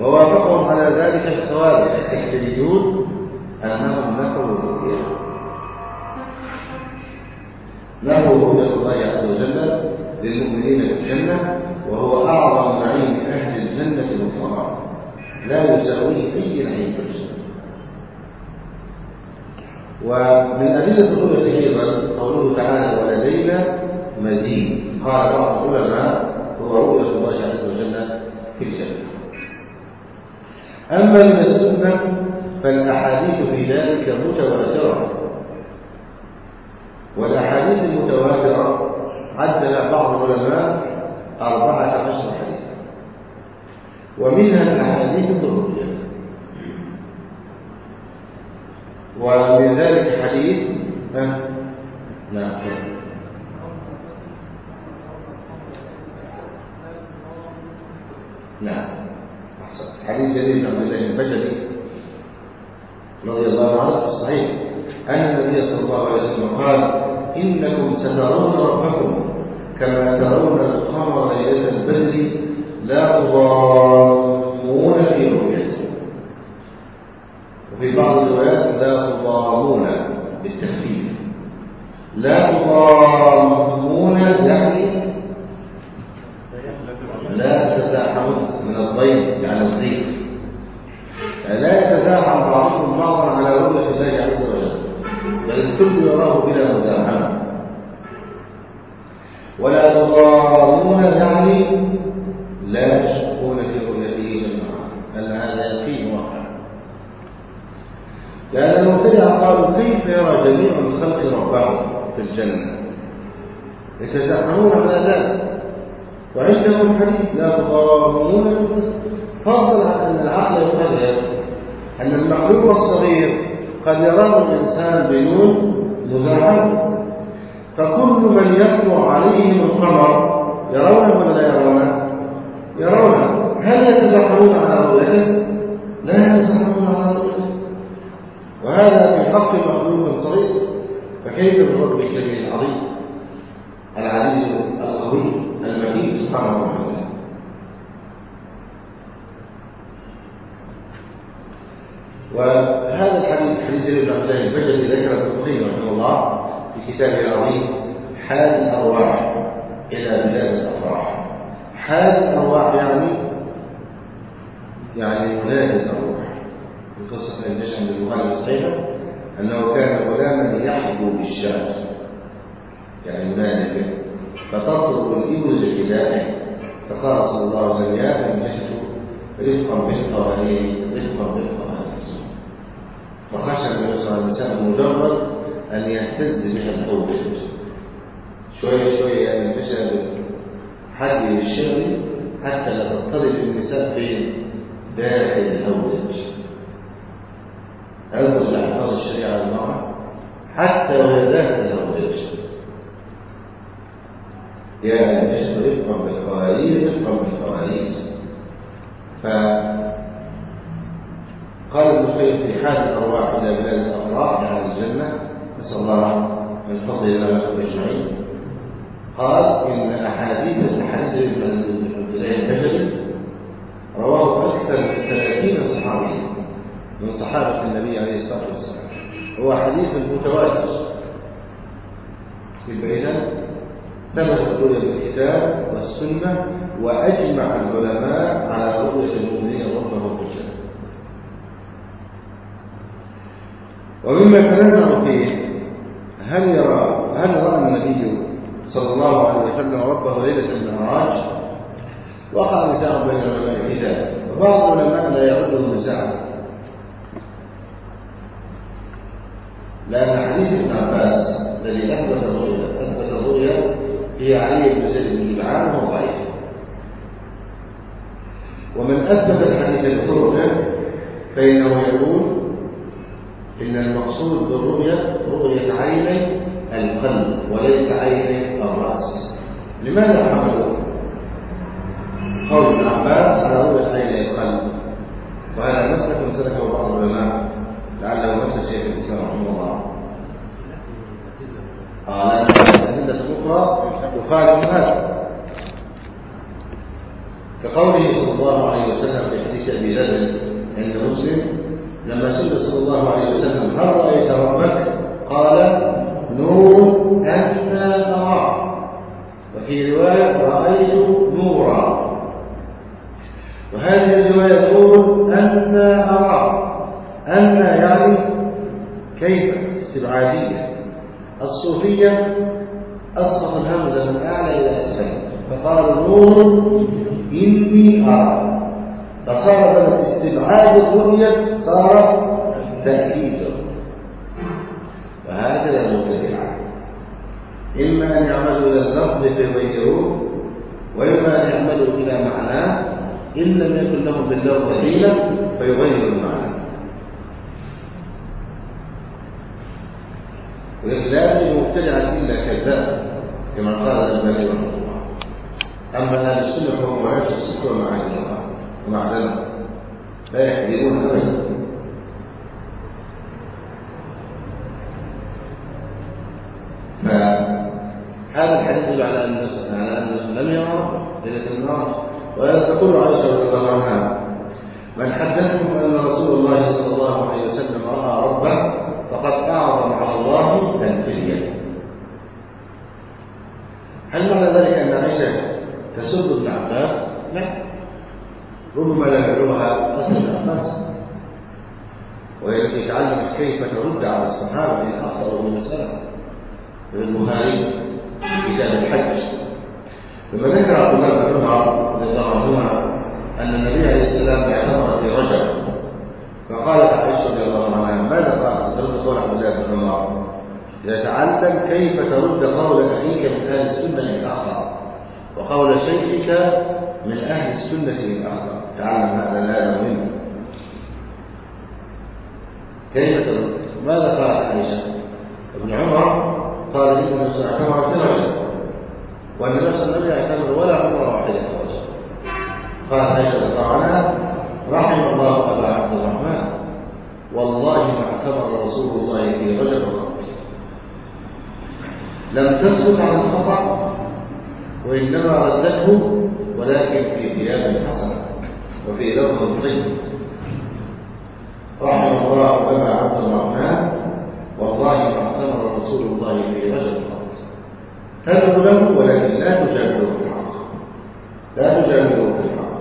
ووافقهم على ذلك الخوارج التحتريون أنهم نفوا الرؤيا نفوا رؤية الله عز وجل للمؤمنين الجنة وهو أعظم نعيم أهل الجنة مطلقا لا يساويه أي نعيم في الجنة. ومن أدلة الرؤية أيضا قوله تعالى ولدينا مزيد قال بعض العلماء هو رؤية الله عز وجل في الجنة أما من السنة فالأحاديث في ذلك متواترة. والأحاديث المتواترة عدل بعض العلماء أربعة عشر حديثا. ومنها الأحاديث الرؤية ومن ذلك حديث؟ نعم نعم. حديث جليل عبد الله البجلي رضي الله عنه في الصحيح أن النبي صلى الله عليه وسلم قال إنكم سترون ربكم كما ترون القمر ليلة البدر لا تضامون في وفي بعض الروايات لا تضامون بالتخفيف. لا تضامون يعني لا تتزاحمون من الضيف يعني الضيف. لا يتزاحم بعضكم بعضا على رؤية الله عز وجل بل الكل يراه بلا مزاحمة. ولا تضامون يعني لا وإليها قالوا كيف يرى جميع الخلق ربهم في الجنة يتزعمون على ذلك وعندهم حديث لا تقاومون فضلا أن العقل يقرر أن المخلوق الصغير قد يراه الإنسان بنور مزعج فكل من يطلع عليهم القمر يرونه ولا يرونه؟ يرونه هل يتزحمون على رؤيته؟ وهذا في حق مخلوق صغير فكيف بالرب الكبير العظيم؟ العزيز القوي المجيد سبحانه وتعالى. وهذا الحديث حديث ابن عبد الله البجلي ذكر البخاري رحمه الله في كتابه العظيم حال الأرواح إلى بلاد الأفراح. حال الأرواح يعني يعني ولاد الأرواح. قصه الجشم بالبخاري والسيده أنه كان غلاما يحبو بالشمس يعني ينادي فتطلب الابل لكلابه فقال صلى الله عليه وسلم يا فانجشت رفقا بالقوانين رفقا بالقوانين فخشى النبي صلى الله عليه وسلم مجرد أن يهتز بها الحوض شوية شوية ينتشر حد الشغل حتى لا تضطرب النساء بين داخل الهودج انظر لاحفاظ الشريعة المرأة حتى وهي داخل الهودج يا نشر رفقا بالقوارير رفقا بالقوارير ف قال ابن القيم في حال الأرواح إلى بلاد الافراح يعني الجنة نسأل الله من فضله لنا ولكم أجمعين. قال إن أحاديث الاحاديث ابن الله البجلي رواه أكثر من 30 صحابيا. من صحابة النبي عليه الصلاة والسلام. هو حديث متواتر. بالبينه ثبت الرؤيا بالكتاب والسنة وأجمع العلماء على رؤيه المؤمنين ربهم في الجنه ومما تنازع فيه هل يرى هل رأى النبي صلى الله عليه وسلم ربه ليلة المعراج؟ وقع نزاع بين العلماء في ذلك. وبعض العلماء لا يعده نزاعا. لأن حديث ابن عباس الذي اثبت الرؤيا اثبت الرؤيا هي علي بن زيد بن جدعان وهو ومن أثبت الحديث بطرقه فإنه يقول إن المقصود بالرؤية رؤية عيني القلب وليس عيني الرأس. لماذا حملوا قول ابن عباس على رؤية عيني القلب وهذا مسلك سلكه بعض العلماء لعله مسلك شيخ الإسلام رحمه الله آه لأن الأدلة الأخرى تخالف هذا كقوله صلى الله عليه وسلم في حديث أبي ذر عند مسلم لما سئل صلى الله عليه وسلم هل رأيت ربك؟ قال نور أنا أراه وفي رواية رأيت نورا وهذه الرواية تقول أنا أراه أن يعني كيف استبعادية الصوفية أسقط الهمزة من أعلى إلى أسفل فقال نور إني أرى فصار بدل استبعاد الرؤية صار تأكيد وهكذا المبتدعة إما أن يعملوا إلى اللفظ فيغيروه وإما أن يعملوا إلى معناه إن لم يكن لهم باللفظ حيلة فيغيروا المعنى ولا المبتدع إلا كذاب كما قال الألباني رحمه الله أما أهل السنة فهم يعيش السكر مع الله ومع ذلك لا يحذرون أبدا فهذا الحديث يدل على أن على أن لم يرى ليلة النار وتقول عائشة رضي الله عنها. من حدثكم أن رسول الله صلى الله عليه وسلم رأى ربه فقد أعظم على الله تنفيذيا. هل معنى ذلك أن عائشة تسب ابن عباس؟ لا. ربما لا يدعوها قتل ابن عباس تعلمت كيف ترد على الصحابة إن أخطأوا من مسألة في البخاري في كتاب الحج لما ذكر عبد الله بن عمر رضي الله أن النبي عليه السلام اعتمر في رجب فقالت عائشة رضي الله عنها ماذا قالت؟ ترد قول عبد الله بن عمر يتعلم كيف ترد قول أخيك من أهل السنة إن أخطأ وقول شيخك من أهل السنة إن أخطأ تعلم هذا لا مهم كيف ترد؟ ماذا قالت عائشة؟ ابن عمر قال إن اعتمر في رجب وأن نفس النبي اعتمر ولا عمر واحدة قال الله عنها رحم الله أبا عبد الرحمن. والله ما اعتبر رسول الله في رجب لم تسكت عن الخطأ وإنما ردته ولكن في ثياب حسنة وفي لفظ طيب. رحم الله أبا عبد الرحمن. رسول الله في رجب وقت تدعو له ولكن لا تجادله في الحق. لا تجادله في الحق.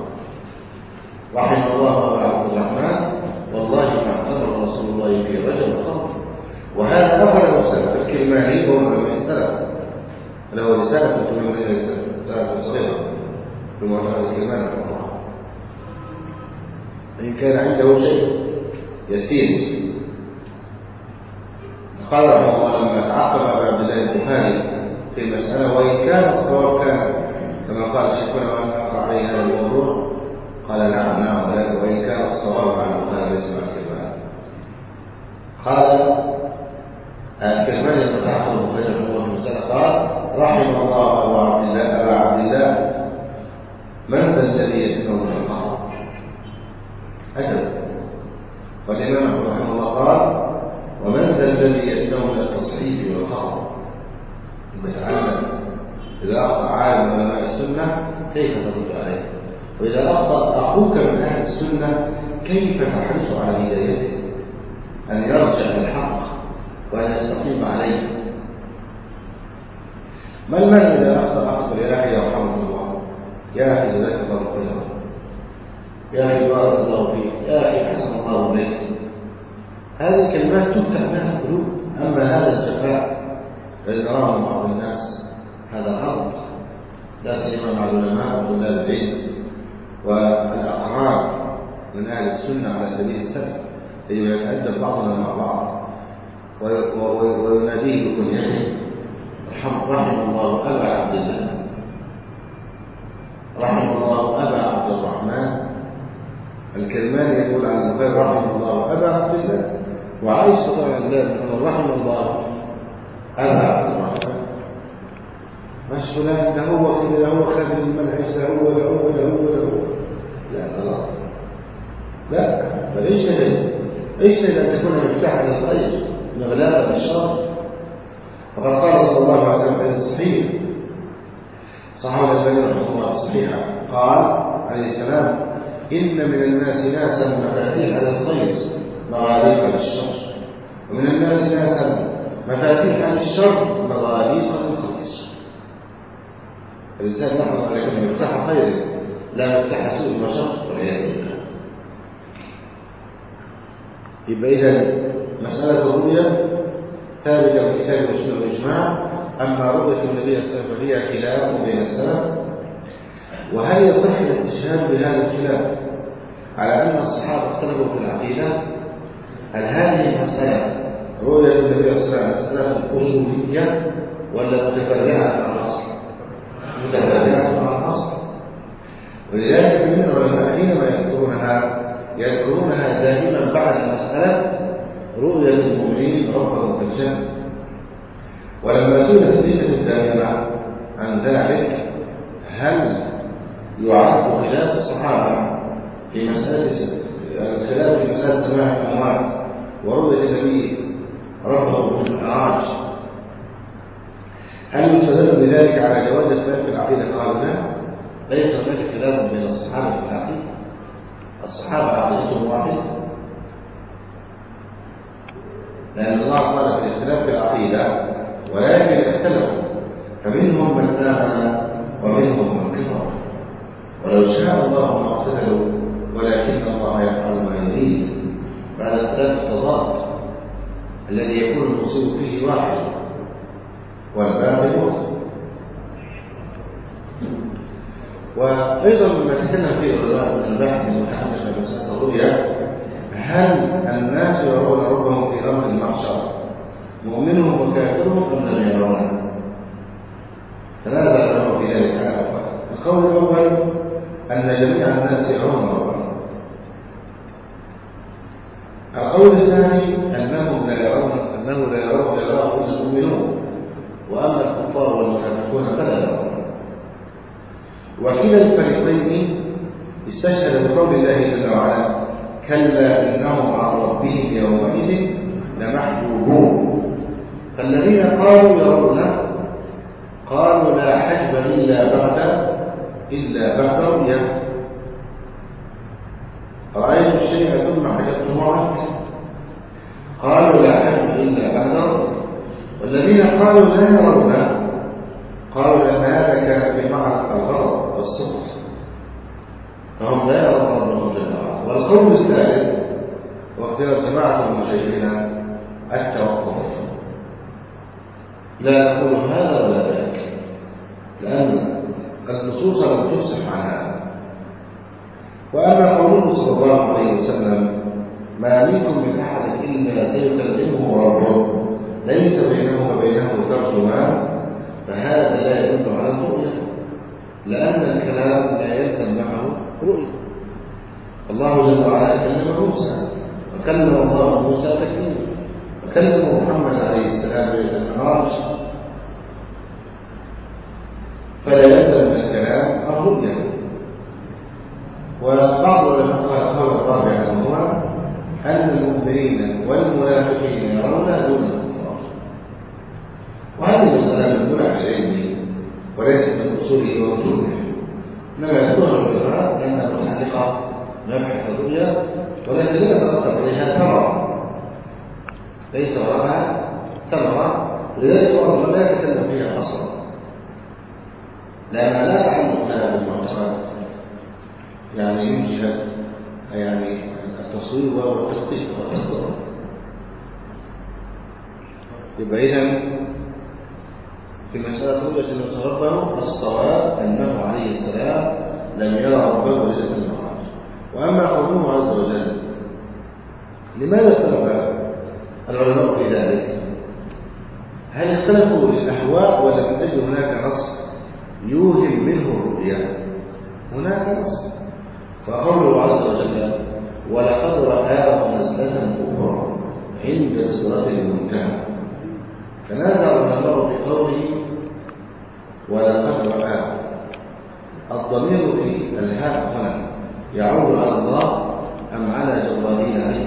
رحم الله أبا عبد الرحمن. والله ما اعتبر رسول الله في رجب وقت وهذا أخذ السلف الكلماني وهو من السلف. له رسالة من رسالة صغيرة معتقد الكلماني رحمه الله إن كان عنده شيء يسير. قال رحمه أبا عبد الله البخاري في المسألة وإن كان الصواب كان كما قال شيخنا وأن أقرأ عليه هذا الموضوع قال نعم نعم ولكن وإن كان الصواب على البخاري ليس مع الكلمان قال الكلمان لما تعقب البخاري رحمه الله قال رحم الله أبا عبد الله أبا عبد الله من ذا الذي يسمع من الخطأ أجل والإمام رحمه الله قال ومن ذا الذي يستوي التصحيح والخطأ يتعلم إذا أخطأ عالم علماء السنة كيف ترد عليه؟ وإذا أخطأ أخوك من أهل السنة كيف تحرص على هدايته؟ أن يرجع للحق وأن يستقيم عليه. ما المانع إذا أخطأ أخطأ يا أخي يرحمك الله يا أخي جزاك الله خيرا. يا أخي بارك الله فيك. يا أخي حسن الله بك هذه الكلمات تفتح لها القلوب. أما هذا الجفاء الذي نراه بعض الناس سيما مع العلماء وطلاب العلم والأقران من أهل السنة على سبيل أن يتأدب بعضنا مع بعض ويناديه بكنيته رحم رحم الله أبا عبد الله. رحم الله أبا عبد الرحمن. الكلمان يقول عن البخاري رحم الله أبا عبد الله. وعائشة رضي الله عنها رحم الله أبا عبد الرحمن. مش فلان ده هو كده ده هو خازن المنهج ده هو ده هو ده هو ده لا خلاص لا فليش كده إيش ان تكون مفتاحا للخير مغلاقا للشر فقد قال صلى الله عليه وسلم في الصحيح صحابه البني رحمه الله صحيحا قال عليه السلام إن من الناس ناسا مفاتيح للخير مغاليق للشر ومن الناس ناسا مفاتيح للشر مغاليق للخير الإنسان يحرص على يكون مفتاح خير لا مفتاح سوء وشر والعياذ بالله. يبقى إذا مسألة الرؤيا ثابتة في كتاب السنة والإجماع أما رؤية النبي صلى الله عليه وسلم فهي خلاف بين السلف. وهل يصح الاستشهاد بهذا الخلاف على أن الصحابة اختلفوا في العقيدة؟ هل هذه المسألة رؤية النبي صلى الله عليه وسلم أصولية ولا؟ متفرعة مع الأصل ولذلك من العلماء حينما يذكرونها يذكرونها دائما بعد مسألة رؤيا المؤمنين ربهم الجنة ولما سئلت الفتنة الدائمة عن ذلك هل يعد خلاف الصحابة في مسألة الخلاف في مسألة سماع الأموات ورؤية النبي ربهم في المعراج هل يستدل بذلك على جواز الخلاف في العقيدة لا ليس هناك خلاف بين الصحابة في العقيدة الصحابة عقيدتهم واحدة لأن الله قال في الاختلاف في العقيدة ولكن اختلفوا. فمنهم من آمن ومنهم من كفر. ولو شاء الله ما اقتتلوا ولكن الله يفعل ما يريد. بعد اختلاف التضاد الذي يكون المصيب فيه واحد والباقي مصيب وأيضا مما تكلم فيه من البحث المتعلق بمسألة الرؤيا هل الناس يرون ربهم في أمر المحشر مؤمنهم وكافرهم أم لم يرونه؟ تنازع العلماء في ذلك على القول الأول أن جميع الناس يرون ربهم. القول الثاني أنهم لا يرون أنه لا يرون إلا المؤمنون وجهة ثمرة ليس وراءها ثمرة ليذكر الملائكة فيها أصلا لأن لا تحمل هذا المعتقد يعني يوجد يعني التصوير والتصديق والتصديق يبقى إذا في مسألة حجة النصر ربه الصواب أنه عليه السلام لم يرى ربه ليلة المعراج وأما قوله عز وجل لماذا اختلف العلماء في ذلك؟ هل اختلفوا للأهواء ولا من أجل هناك نص يوهم منه الرؤيا؟ هناك نص. فقوله عز وجل ولقد رآه نزلة أخرى عند سورة المنتهى. تنازع العلماء في قوله ولقد رآه. الضمير في الهاء هنا يعود على الله أم على جبرائيل عليه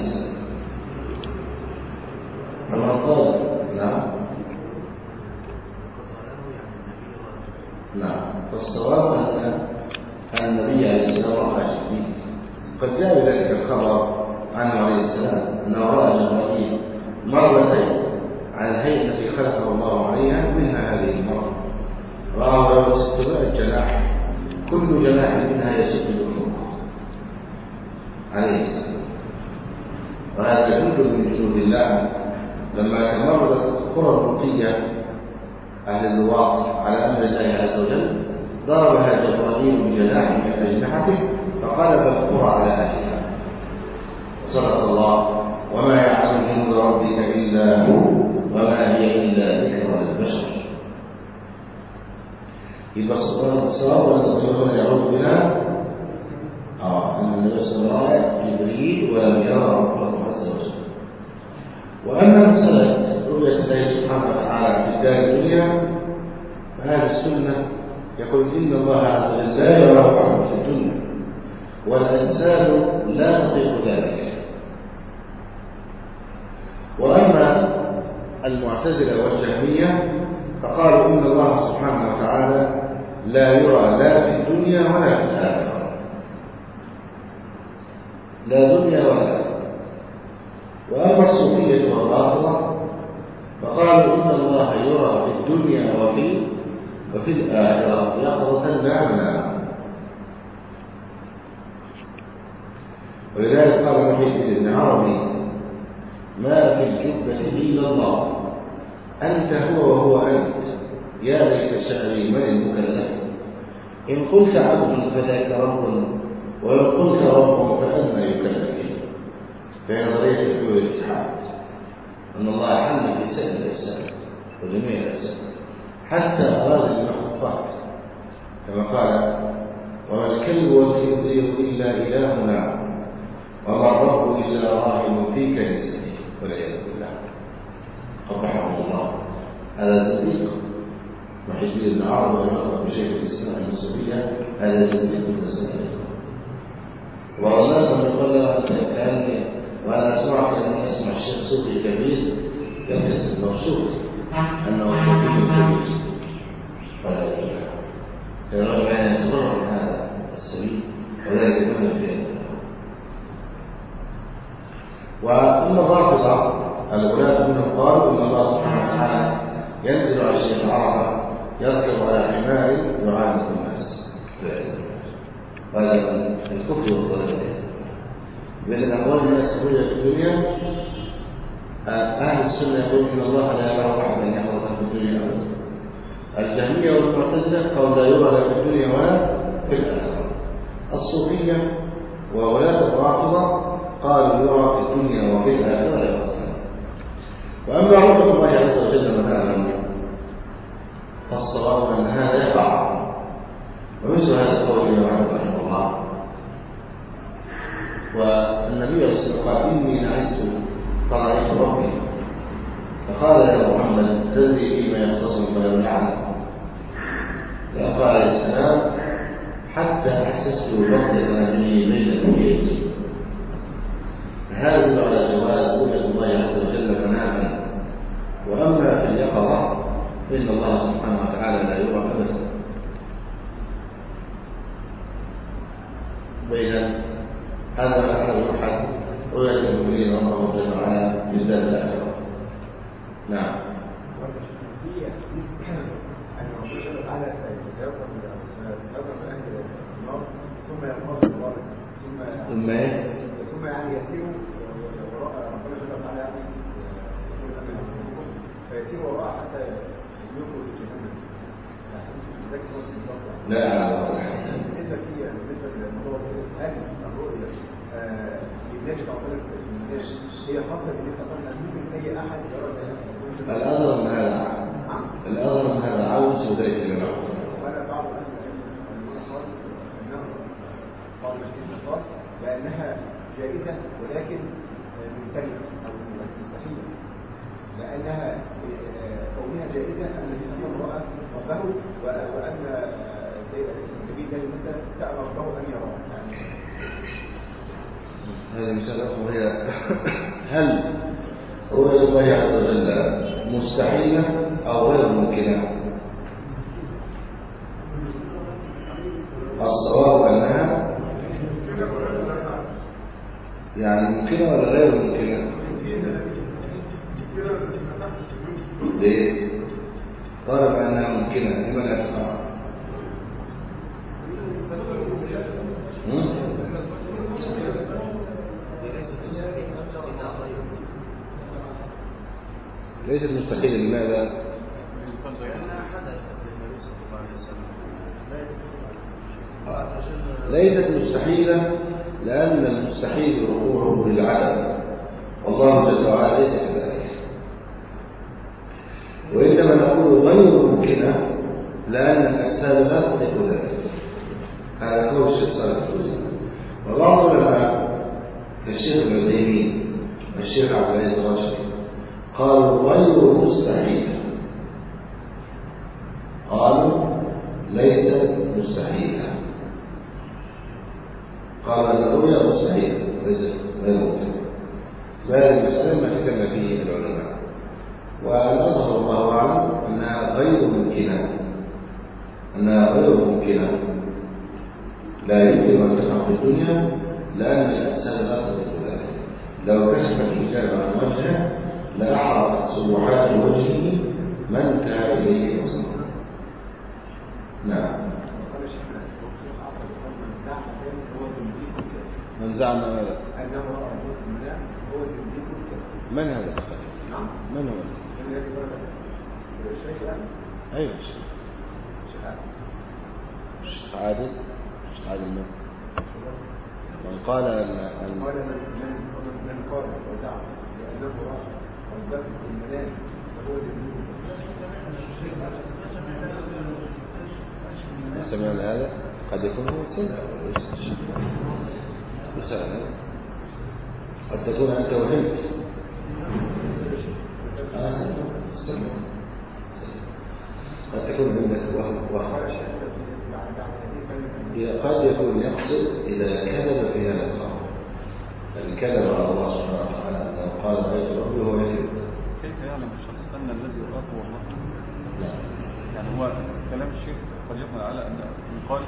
الشيخ العرب يركب على حمار يعانق الناس. وهذا من الكفر والضلال. بين أقوال الناس في الدنيا أهل السنة يقول إن الله لا يرى أحدا يحرق في الدنيا أبدا. الجهمية والمعتزلة قالوا لا يرى لا في الدنيا ولا في الآخرة. الصوفية وولاة الرافضة قالوا يرى في الدنيا وفي الآخرة لا يرى وأما رحمة الله عز وجل مثلا فالصواب أن هذا يقع ومثل هذا القول يعرف رحمه الله. والنبي صلى الله عليه وسلم قال إني نعيت فرأيت ربي. فقال يا محمد تدري فيما يختصم يعلم فقال السلام حتى أحسست بغضة نبي بين بيتي. هذا يدل على جواز وجود الله عز وجل مناما وأما في اليقظة فان الله سبحانه وتعالى لا يرى ابدا واذا هذا هذا يوحد رؤية المؤمنين ربهم جل وعلا بالذات الاخره نعم ثم ثم إيه؟ يعني يسير وراء ربنا سبحانه وتعالى يعني وراء حتى يخرج جهنم ذلك هو الصدق لا آه، أن هذا أن هذا عاوز بعض المسلمين قال لأنها جائزة ولكن ممتنعة أو مستحيلة لأنها آه، كونها جائزة أن الإنسان رأى ربه وأن آه، سبيل الله مثل سأل ربه أن يراه هذه مسألة وهي هل رؤية الله عز وجل مستحيلة أو غير ممكنة؟ الصواب أنها يعني ممكنة ولا غير ممكنة؟ ممكنة لما لا؟ هم؟ ليست مستحيلة لماذا؟ ليست مستحيلة لأن المستحيل وقوعه للعدم والله جل وعلا ليس كذلك وإنما نقول غير ممكنة لأن الأجساد لا تطيق ذلك هذا قول الشيخ صالح الفوزي وبعض العلماء كالشيخ ابن تيمية والشيخ عبد العزيز الراشدي قالوا غير مستحيلة قالوا ليست مستحيلة قال أن الرؤيا مستحيلة ليست غير ممكنة فهذه المسألة ما تكلم فيه العلماء والأظهر الله أعلم أنها غير ممكنة أنها غير ممكنة لا يمكن أن تقع في الدنيا لأن الإنسان لا تطيق ذلك لو كشف الحجاب عن وجهه لأحرقت سبحات وجهه ما انتهى إليه بصره نعم وقال شيخنا الشيخ عطا بقول من زعم ماذا؟ أنه رأى هو من هذا؟ نعم من هو؟ من الذي قال الشيخ أيوة الشيخ آدم. الشيخ عادل الشيخ عادل من؟ من قال أن أن قال من من قال ودعا لأنه رأى ربه في المنام فهو تنبيه سمعنا هذا قد يكون هو سنة مثلا قد تكون أنت وهمت آه، سنة. قد تكون عندك وهم وهم قد يكون يقصد إذا كذب في هذا الخبر يعني كذب على الله سبحانه وتعالى أنه قال رأيت ربي وهو يكذب. كيف يعلم الشخص أن الذي يراه هو الله؟ يعني هو كلام الشيخ قد يحمل على أن يقال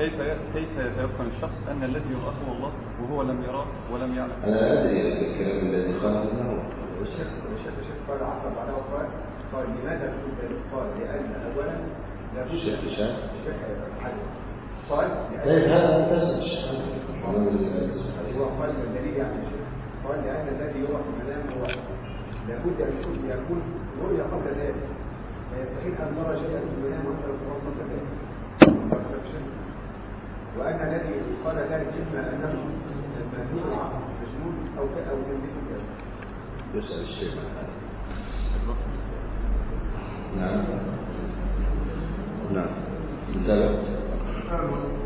كيف كيف يتيقن الشخص أن الذي يراه هو الله وهو لم يراه ولم يعلم؟ أنا لا أدري الكلام الذي قاله والشيخ والشيخ الشيخ قال عقب على وقال قال لماذا قلت ذلك؟ قال لأن أولا لابد الشيخ الشيخ حاجة قال طيب هذا الشيخ هو قال الدليل يعني الشيخ قال لأن الذي يرى في المنام هو لابد أن يكون يكون رؤيا قبل ذلك فيستحيل أن نرى شيئا في المنام وأنت لو قبل ذلك الشيخ. وأن الذي قال ذلك إما أنه مهدود مجنون أو أو تنبيه يسأل الشيخ عن هذا. نعم. نعم. انتبه.